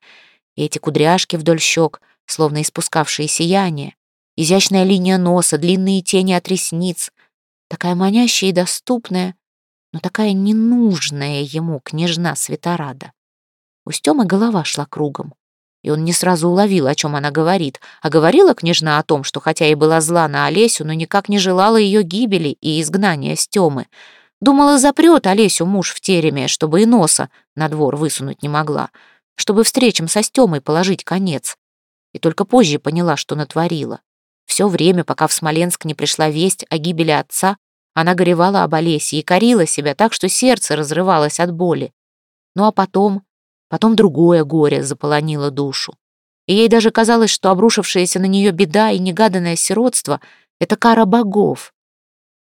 И эти кудряшки вдоль щек, словно испускавшие сияние, изящная линия носа, длинные тени от ресниц, такая манящая и доступная, но такая ненужная ему княжна Светорада. У Стёмы голова шла кругом, и он не сразу уловил, о чем она говорит, а говорила княжна о том, что хотя и была зла на Олесю, но никак не желала ее гибели и изгнания Стёмы — Думала, запрет Олесю муж в тереме, чтобы и носа на двор высунуть не могла, чтобы встречам со Стемой положить конец. И только позже поняла, что натворила. Все время, пока в Смоленск не пришла весть о гибели отца, она горевала об Олесе и корила себя так, что сердце разрывалось от боли. Ну а потом, потом другое горе заполонило душу. И ей даже казалось, что обрушившаяся на нее беда и негаданное сиротство — это кара богов.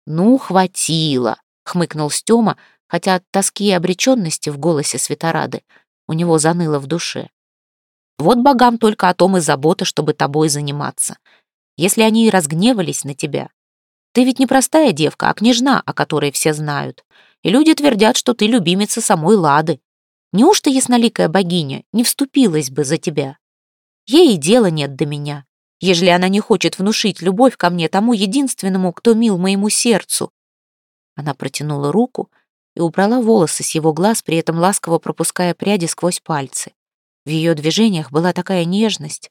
Ну, хватило хмыкнул Стёма, хотя от тоски и обреченности в голосе Светорады у него заныло в душе. Вот богам только о том и забота, чтобы тобой заниматься. Если они и разгневались на тебя. Ты ведь не простая девка, а княжна, о которой все знают. И люди твердят, что ты любимица самой Лады. Неужто ясноликая богиня не вступилась бы за тебя? Ей и дела нет до меня, ежели она не хочет внушить любовь ко мне тому единственному, кто мил моему сердцу, она протянула руку и убрала волосы с его глаз, при этом ласково пропуская пряди сквозь пальцы. В ее движениях была такая нежность.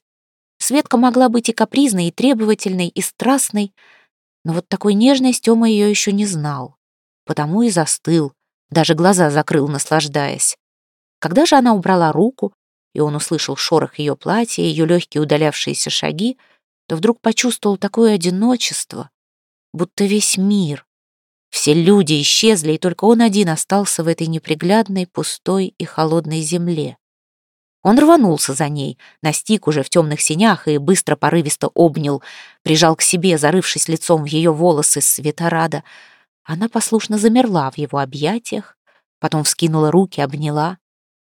Светка могла быть и капризной, и требовательной, и страстной, но вот такой нежной Тёма ее еще не знал. Потому и застыл, даже глаза закрыл, наслаждаясь. Когда же она убрала руку, и он услышал шорох ее платья, ее легкие удалявшиеся шаги, то вдруг почувствовал такое одиночество, будто весь мир, все люди исчезли, и только он один остался в этой неприглядной, пустой и холодной земле. Он рванулся за ней, настиг уже в темных синях и быстро порывисто обнял, прижал к себе, зарывшись лицом в ее волосы светорада. Она послушно замерла в его объятиях, потом вскинула руки, обняла.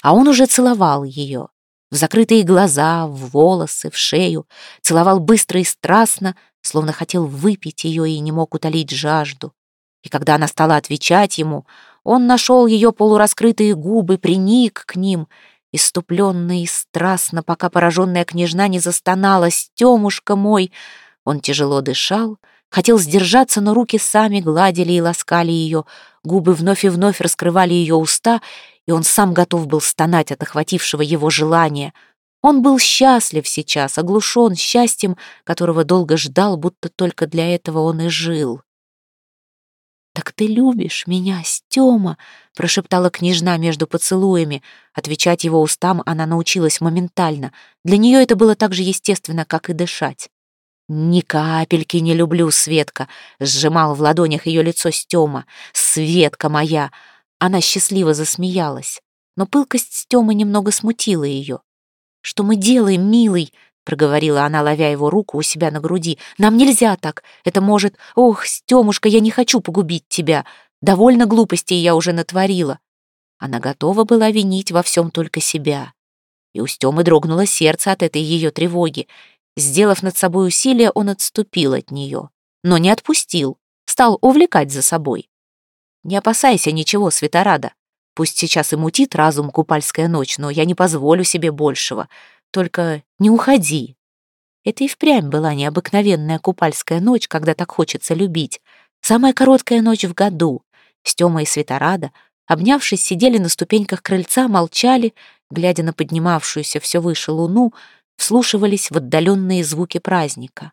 А он уже целовал ее, в закрытые глаза, в волосы, в шею, целовал быстро и страстно, словно хотел выпить ее и не мог утолить жажду. И когда она стала отвечать ему, он нашел ее полураскрытые губы, приник к ним, иступленно и страстно, пока пораженная княжна не застонала «Стемушка мой!» Он тяжело дышал, хотел сдержаться, но руки сами гладили и ласкали ее, губы вновь и вновь раскрывали ее уста, и он сам готов был стонать от охватившего его желания. Он был счастлив сейчас, оглушен счастьем, которого долго ждал, будто только для этого он и жил. «Так ты любишь меня, Стёма?» — прошептала княжна между поцелуями. Отвечать его устам она научилась моментально. Для нее это было так же естественно, как и дышать. «Ни капельки не люблю, Светка!» — сжимал в ладонях ее лицо Стёма. «Светка моя!» Она счастливо засмеялась. Но пылкость Стёмы немного смутила ее. «Что мы делаем, милый?» Проговорила она, ловя его руку у себя на груди. «Нам нельзя так. Это может... Ох, Стемушка, я не хочу погубить тебя. Довольно глупостей я уже натворила». Она готова была винить во всем только себя. И у Стемы дрогнуло сердце от этой ее тревоги. Сделав над собой усилие, он отступил от нее. Но не отпустил. Стал увлекать за собой. «Не опасайся ничего, Светорада. Пусть сейчас и мутит разум купальская ночь, но я не позволю себе большего. Только не уходи. Это и впрямь была необыкновенная купальская ночь, когда так хочется любить. Самая короткая ночь в году. Стёма и Светорада, обнявшись, сидели на ступеньках крыльца, молчали, глядя на поднимавшуюся все выше луну, вслушивались в отдаленные звуки праздника.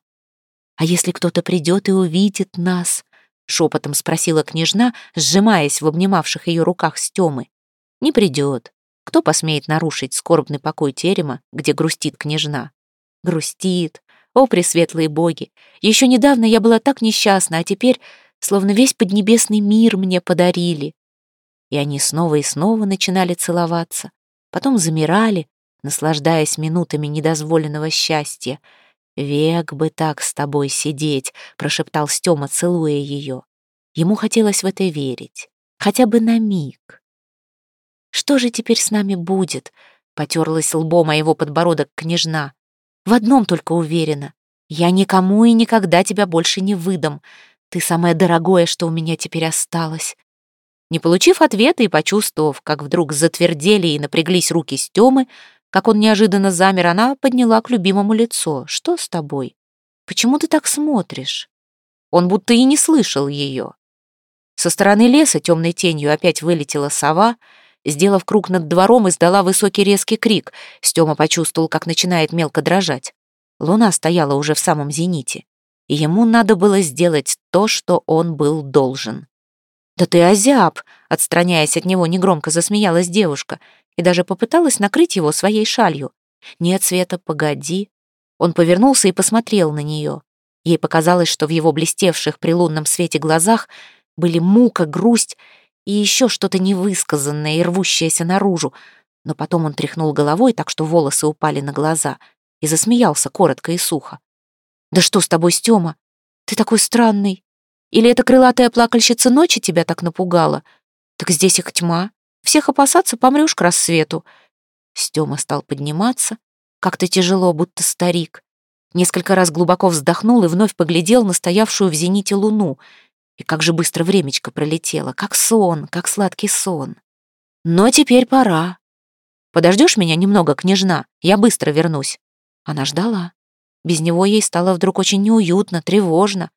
«А если кто-то придет и увидит нас?» Шепотом спросила княжна, сжимаясь в обнимавших ее руках Стемы. Не придет. Кто посмеет нарушить скорбный покой терема, где грустит княжна? Грустит. О, пресветлые боги! Еще недавно я была так несчастна, а теперь словно весь поднебесный мир мне подарили. И они снова и снова начинали целоваться, потом замирали, наслаждаясь минутами недозволенного счастья. «Век бы так с тобой сидеть», — прошептал Стёма, целуя ее. Ему хотелось в это верить, хотя бы на миг. «Что же теперь с нами будет?» — потерлась лбом о его подбородок княжна. «В одном только уверена. Я никому и никогда тебя больше не выдам. Ты самое дорогое, что у меня теперь осталось». Не получив ответа и почувствовав, как вдруг затвердели и напряглись руки Стёмы, как он неожиданно замер, она подняла к любимому лицо. «Что с тобой? Почему ты так смотришь?» Он будто и не слышал ее. Со стороны леса темной тенью опять вылетела сова, сделав круг над двором, издала высокий резкий крик. Стема почувствовал, как начинает мелко дрожать. Луна стояла уже в самом зените, и ему надо было сделать то, что он был должен. «Да ты озяб!» — отстраняясь от него, негромко засмеялась девушка и даже попыталась накрыть его своей шалью. «Нет, Света, погоди». Он повернулся и посмотрел на нее. Ей показалось, что в его блестевших при лунном свете глазах были мука, грусть и еще что-то невысказанное и рвущееся наружу. Но потом он тряхнул головой так, что волосы упали на глаза, и засмеялся коротко и сухо. «Да что с тобой, Стёма? Ты такой странный. Или эта крылатая плакальщица ночи тебя так напугала? Так здесь их тьма. Всех опасаться помрёшь к рассвету. Стёма стал подниматься, как-то тяжело, будто старик. Несколько раз глубоко вздохнул и вновь поглядел на стоявшую в зените луну. И как же быстро времечко пролетело, как сон, как сладкий сон. Но теперь пора. Подождешь меня немного, княжна? Я быстро вернусь. Она ждала. Без него ей стало вдруг очень неуютно, тревожно.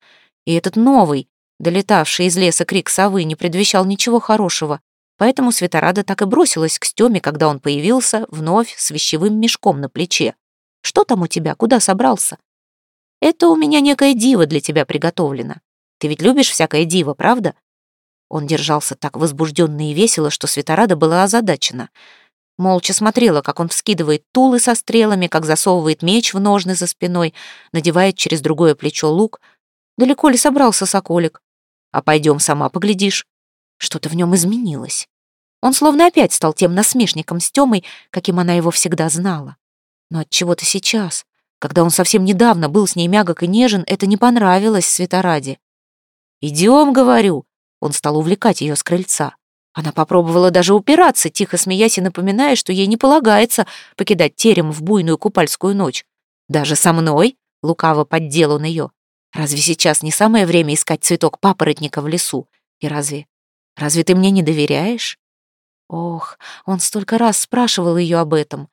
И этот новый, долетавший из леса крик совы, не предвещал ничего хорошего. Поэтому Светорада так и бросилась к Стеме, когда он появился, вновь с вещевым мешком на плече. «Что там у тебя? Куда собрался?» «Это у меня некое диво для тебя приготовлено. Ты ведь любишь всякое диво, правда?» Он держался так возбужденно и весело, что Светорада была озадачена. Молча смотрела, как он вскидывает тулы со стрелами, как засовывает меч в ножны за спиной, надевает через другое плечо лук — Далеко ли собрался соколик? А пойдем сама поглядишь. Что-то в нем изменилось. Он словно опять стал тем насмешником с Тёмой, каким она его всегда знала. Но от чего то сейчас, когда он совсем недавно был с ней мягок и нежен, это не понравилось Светораде. «Идем, — говорю», — он стал увлекать ее с крыльца. Она попробовала даже упираться, тихо смеясь и напоминая, что ей не полагается покидать терем в буйную купальскую ночь. «Даже со мной?» — лукаво поддел он ее. Разве сейчас не самое время искать цветок папоротника в лесу? И разве... Разве ты мне не доверяешь? Ох, он столько раз спрашивал ее об этом.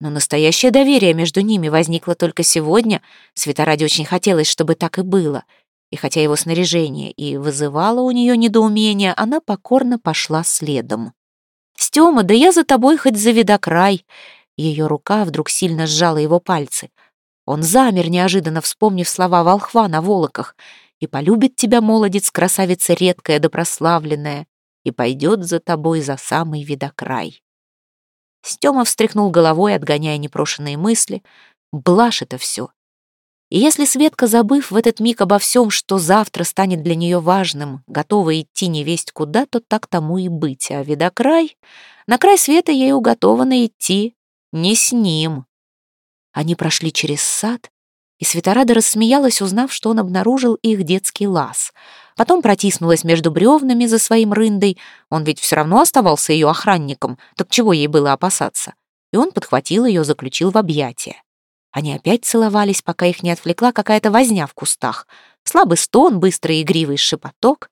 Но настоящее доверие между ними возникло только сегодня. Светораде очень хотелось, чтобы так и было. И хотя его снаряжение и вызывало у нее недоумение, она покорно пошла следом. «Стёма, да я за тобой хоть за видокрай!» Ее рука вдруг сильно сжала его пальцы. Он замер, неожиданно вспомнив слова волхва на волоках. «И полюбит тебя, молодец, красавица редкая да прославленная, и пойдет за тобой за самый видокрай». Стёма встряхнул головой, отгоняя непрошенные мысли. Блажь это все. И если Светка, забыв в этот миг обо всем, что завтра станет для нее важным, готова идти невесть куда, то так тому и быть. А видокрай... На край света ей уготовано идти не с ним. Они прошли через сад, и Светорада рассмеялась, узнав, что он обнаружил их детский лаз. Потом протиснулась между бревнами за своим рындой. Он ведь все равно оставался ее охранником, так чего ей было опасаться? И он подхватил ее, заключил в объятия. Они опять целовались, пока их не отвлекла какая-то возня в кустах. Слабый стон, быстрый игривый шепоток.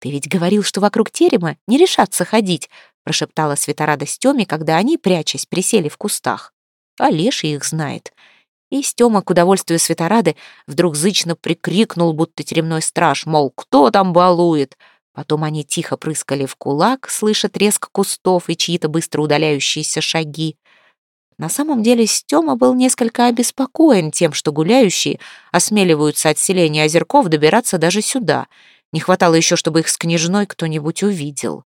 «Ты ведь говорил, что вокруг терема не решаться ходить», прошептала Светорада Стеме, когда они, прячась, присели в кустах а их знает. И Стёма, к удовольствию Светорады, вдруг зычно прикрикнул, будто теремной страж, мол, кто там балует? Потом они тихо прыскали в кулак, слыша треск кустов и чьи-то быстро удаляющиеся шаги. На самом деле Стёма был несколько обеспокоен тем, что гуляющие осмеливаются от селения озерков добираться даже сюда. Не хватало еще, чтобы их с княжной кто-нибудь увидел.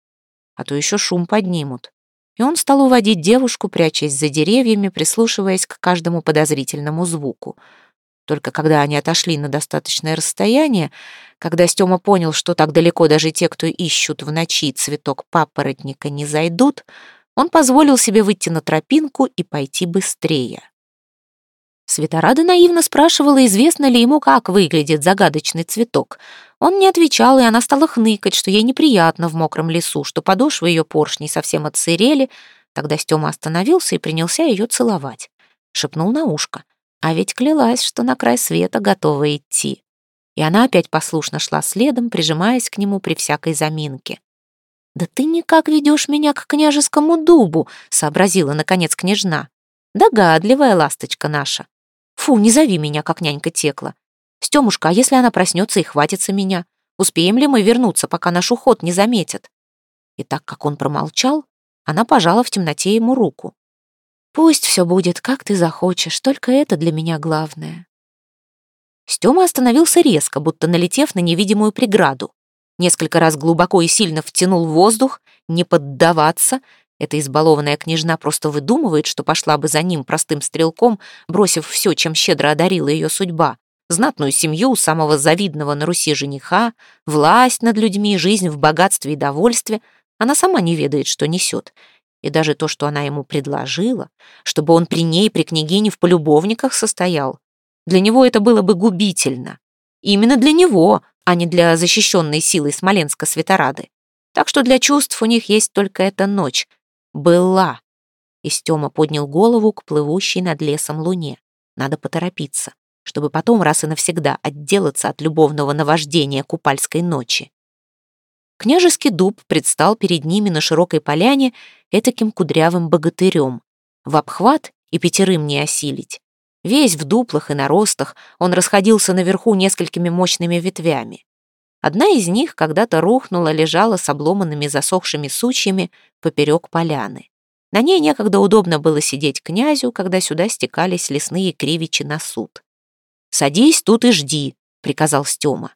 А то еще шум поднимут. И он стал уводить девушку, прячась за деревьями, прислушиваясь к каждому подозрительному звуку. Только когда они отошли на достаточное расстояние, когда Стёма понял, что так далеко даже те, кто ищут в ночи цветок папоротника, не зайдут, он позволил себе выйти на тропинку и пойти быстрее. Светорада наивно спрашивала, известно ли ему, как выглядит загадочный цветок. Он не отвечал, и она стала хныкать, что ей неприятно в мокром лесу, что подошвы ее поршней совсем отсырели. Тогда Стёма остановился и принялся ее целовать. Шепнул на ушко. А ведь клялась, что на край света готова идти. И она опять послушно шла следом, прижимаясь к нему при всякой заминке. «Да ты никак ведешь меня к княжескому дубу», — сообразила, наконец, княжна. «Догадливая ласточка наша. Фу, не зови меня, как нянька Текла. Стемушка, а если она проснется и хватится меня? Успеем ли мы вернуться, пока наш уход не заметят?» И так как он промолчал, она пожала в темноте ему руку. «Пусть все будет, как ты захочешь, только это для меня главное». Стема остановился резко, будто налетев на невидимую преграду. Несколько раз глубоко и сильно втянул воздух, не поддаваться. Эта избалованная княжна просто выдумывает, что пошла бы за ним простым стрелком, бросив все, чем щедро одарила ее судьба. Знатную семью, самого завидного на Руси жениха, власть над людьми, жизнь в богатстве и довольстве. Она сама не ведает, что несет. И даже то, что она ему предложила, чтобы он при ней, при княгине, в полюбовниках состоял, для него это было бы губительно. Именно для него, а не для защищенной силой Смоленска Светорады. Так что для чувств у них есть только эта ночь. Была. И Стёма поднял голову к плывущей над лесом луне. Надо поторопиться, чтобы потом раз и навсегда отделаться от любовного наваждения купальской ночи. Княжеский дуб предстал перед ними на широкой поляне этаким кудрявым богатырем. В обхват и пятерым не осилить. Весь в дуплах и наростах, он расходился наверху несколькими мощными ветвями. Одна из них когда-то рухнула, лежала с обломанными засохшими сучьями поперек поляны. На ней некогда удобно было сидеть князю, когда сюда стекались лесные кривичи на суд. «Садись тут и жди», — приказал Стёма.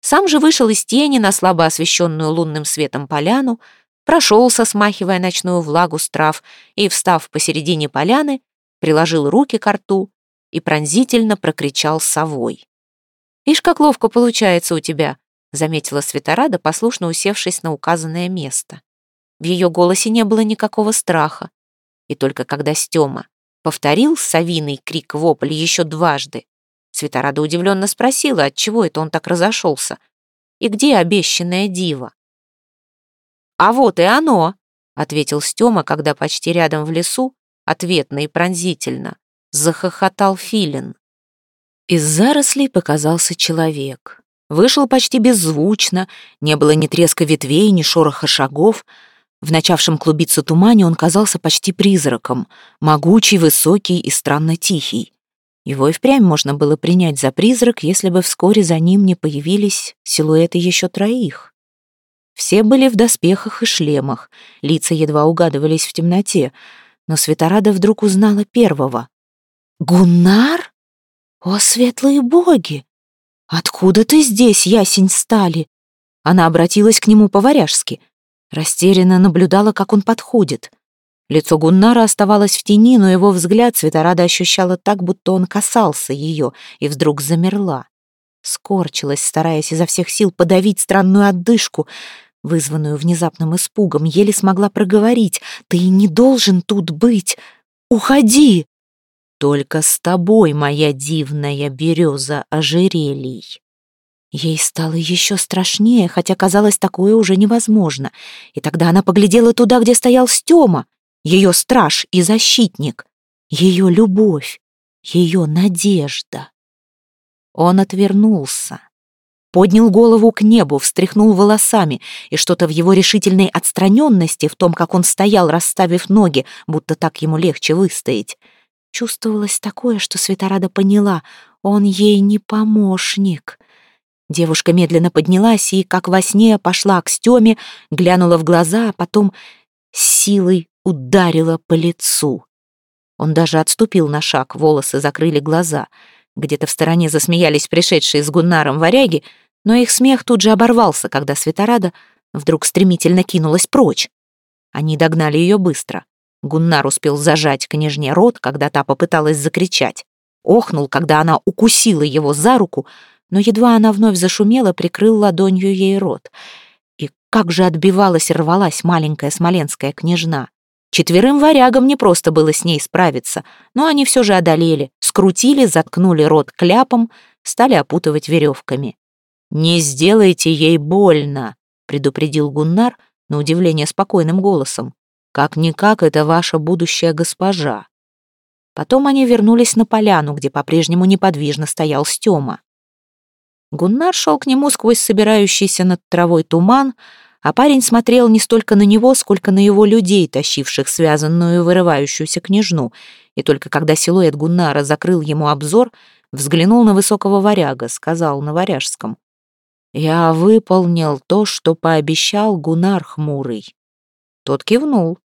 Сам же вышел из тени на слабо освещенную лунным светом поляну, прошелся, смахивая ночную влагу с трав, и, встав посередине поляны, приложил руки к рту и пронзительно прокричал совой. «Ишь, как ловко получается у тебя», — заметила Светорада, послушно усевшись на указанное место. В ее голосе не было никакого страха. И только когда Стема повторил совиный крик-вопль еще дважды, Светорада удивленно спросила, отчего это он так разошелся, и где обещанное диво. «А вот и оно», — ответил Стема, когда почти рядом в лесу, ответно и пронзительно, захохотал филин. Из зарослей показался человек. Вышел почти беззвучно, не было ни треска ветвей, ни шороха шагов. В начавшем клубиться тумане он казался почти призраком, могучий, высокий и странно тихий. Его и впрямь можно было принять за призрак, если бы вскоре за ним не появились силуэты еще троих. Все были в доспехах и шлемах, лица едва угадывались в темноте, но Светорада вдруг узнала первого. «Гуннар? О, светлые боги! Откуда ты здесь, ясень стали?» Она обратилась к нему по-варяжски. Растерянно наблюдала, как он подходит. Лицо Гуннара оставалось в тени, но его взгляд Светорада ощущала так, будто он касался ее, и вдруг замерла. Скорчилась, стараясь изо всех сил подавить странную отдышку, вызванную внезапным испугом, еле смогла проговорить. «Ты не должен тут быть! Уходи!» Только с тобой, моя дивная береза ожерелий. Ей стало еще страшнее, хотя казалось, такое уже невозможно. И тогда она поглядела туда, где стоял Стема, ее страж и защитник, ее любовь, ее надежда. Он отвернулся, поднял голову к небу, встряхнул волосами, и что-то в его решительной отстраненности, в том, как он стоял, расставив ноги, будто так ему легче выстоять, Чувствовалось такое, что Светорада поняла, он ей не помощник. Девушка медленно поднялась и, как во сне, пошла к Стеме, глянула в глаза, а потом силой ударила по лицу. Он даже отступил на шаг, волосы закрыли глаза. Где-то в стороне засмеялись пришедшие с Гуннаром варяги, Но их смех тут же оборвался, когда Светорада вдруг стремительно кинулась прочь. Они догнали ее быстро. Гуннар успел зажать княжне рот, когда та попыталась закричать. Охнул, когда она укусила его за руку, но едва она вновь зашумела, прикрыл ладонью ей рот. И как же отбивалась и рвалась маленькая смоленская княжна. Четверым варягам не просто было с ней справиться, но они все же одолели, скрутили, заткнули рот кляпом, стали опутывать веревками. «Не сделайте ей больно», — предупредил Гуннар, на удивление спокойным голосом. «Как-никак это ваша будущая госпожа». Потом они вернулись на поляну, где по-прежнему неподвижно стоял Стёма. Гуннар шел к нему сквозь собирающийся над травой туман, а парень смотрел не столько на него, сколько на его людей, тащивших связанную и вырывающуюся княжну, и только когда силуэт Гуннара закрыл ему обзор, взглянул на высокого варяга, сказал на варяжском. «Я выполнил то, что пообещал Гуннар хмурый». Тот кивнул.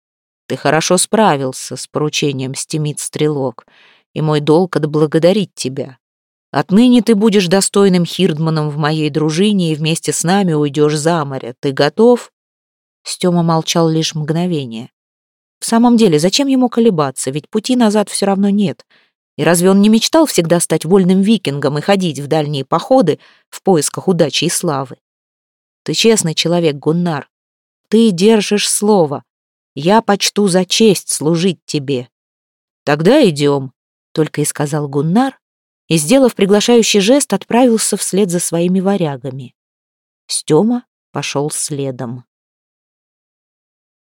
«Ты хорошо справился с поручением, стемит стрелок, и мой долг отблагодарить тебя. Отныне ты будешь достойным хирдманом в моей дружине и вместе с нами уйдешь за море. Ты готов?» Стёма молчал лишь мгновение. В самом деле, зачем ему колебаться, ведь пути назад все равно нет. И разве он не мечтал всегда стать вольным викингом и ходить в дальние походы в поисках удачи и славы? Ты честный человек, Гуннар. Ты держишь слово. Я почту за честь служить тебе. Тогда идем, только и сказал Гуннар, и, сделав приглашающий жест, отправился вслед за своими варягами. Стёма пошел следом.